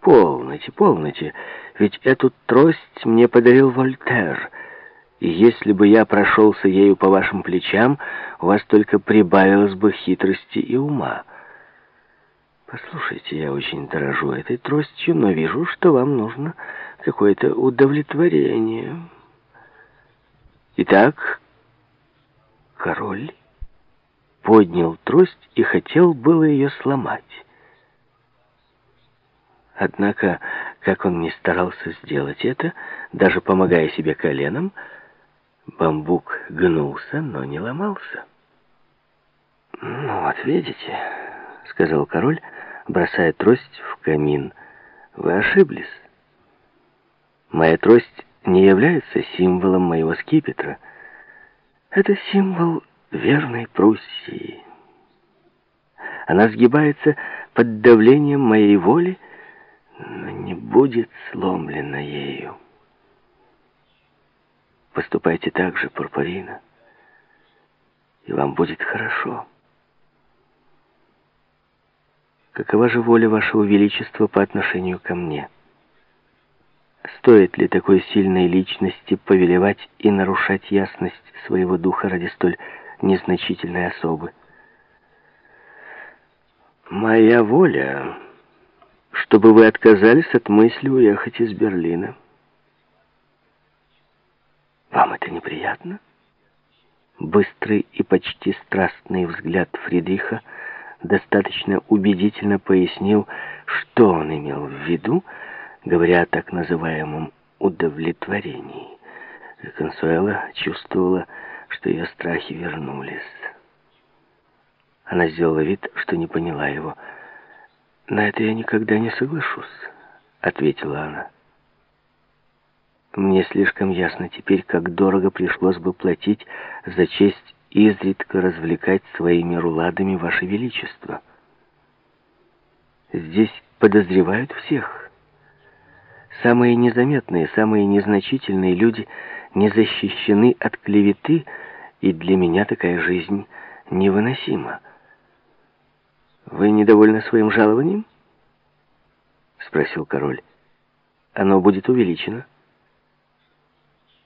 Полноте, полноте, ведь эту трость мне подарил Вольтер, и если бы я прошелся ею по вашим плечам, у вас только прибавилось бы хитрости и ума. Послушайте, я очень дорожу этой тростью, но вижу, что вам нужно какое-то удовлетворение. Итак, король поднял трость и хотел было ее сломать. Однако, как он не старался сделать это, даже помогая себе коленом, бамбук гнулся, но не ломался. «Ну вот, видите», — сказал король, бросая трость в камин, — «вы ошиблись. Моя трость не является символом моего скипетра. Это символ верной Пруссии. Она сгибается под давлением моей воли, но не будет сломлена ею. Поступайте так же, Пурпурина, и вам будет хорошо. Какова же воля вашего величества по отношению ко мне? Стоит ли такой сильной личности повелевать и нарушать ясность своего духа ради столь незначительной особы? Моя воля чтобы вы отказались от мысли уехать из Берлина. Вам это неприятно? Быстрый и почти страстный взгляд Фридриха достаточно убедительно пояснил, что он имел в виду, говоря о так называемом удовлетворении. Консуэла чувствовала, что ее страхи вернулись. Она сделала вид, что не поняла его. «На это я никогда не соглашусь», — ответила она. «Мне слишком ясно теперь, как дорого пришлось бы платить за честь изредка развлекать своими руладами Ваше Величество. Здесь подозревают всех. Самые незаметные, самые незначительные люди не защищены от клеветы, и для меня такая жизнь невыносима. «Вы недовольны своим жалованием?» — спросил король. «Оно будет увеличено?»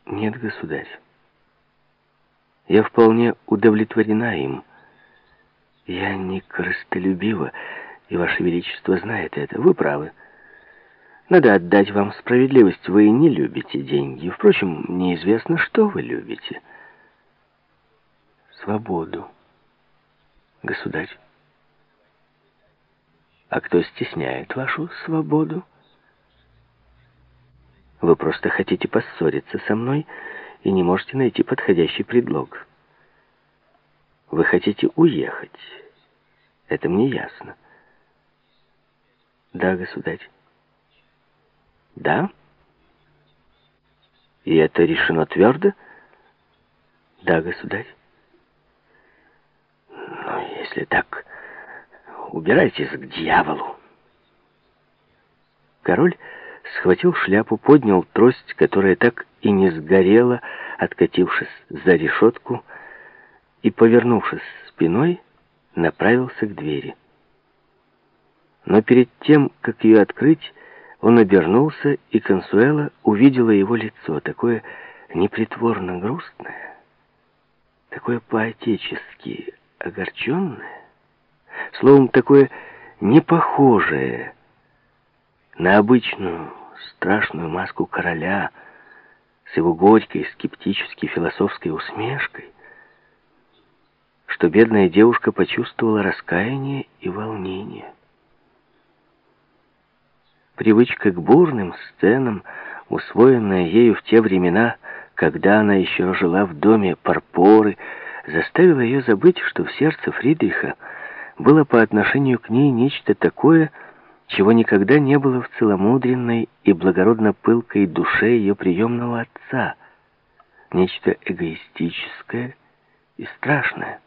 «Нет, государь. Я вполне удовлетворена им. Я не корыстолюбива, и Ваше Величество знает это. Вы правы. Надо отдать вам справедливость. Вы не любите деньги. Впрочем, неизвестно, что вы любите. Свободу, государь. А кто стесняет вашу свободу? Вы просто хотите поссориться со мной и не можете найти подходящий предлог. Вы хотите уехать. Это мне ясно. Да, государь. Да? И это решено твердо? Да, государь. Ну, если так, убирайтесь к дьяволу. Король схватил шляпу, поднял трость, которая так и не сгорела, откатившись за решетку, и, повернувшись спиной, направился к двери. Но перед тем, как ее открыть, он обернулся, и Консуэла увидела его лицо, такое непритворно грустное, такое поотечески огорченное, Словом, такое непохожее на обычную страшную маску короля с его горькой, скептической, философской усмешкой, что бедная девушка почувствовала раскаяние и волнение. Привычка к бурным сценам, усвоенная ею в те времена, когда она еще жила в доме Парпоры, заставила ее забыть, что в сердце Фридриха было по отношению к ней нечто такое, чего никогда не было в целомудренной и благородно пылкой душе ее приемного отца, нечто эгоистическое и страшное.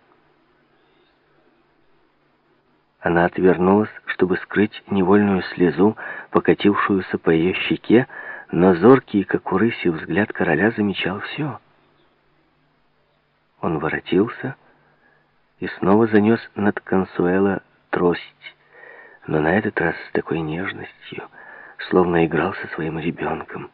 Она отвернулась, чтобы скрыть невольную слезу, покатившуюся по ее щеке, но зоркий, как у рыси, взгляд короля замечал все. Он воротился и снова занес над Консуэла трость, но на этот раз с такой нежностью, словно играл со своим ребенком.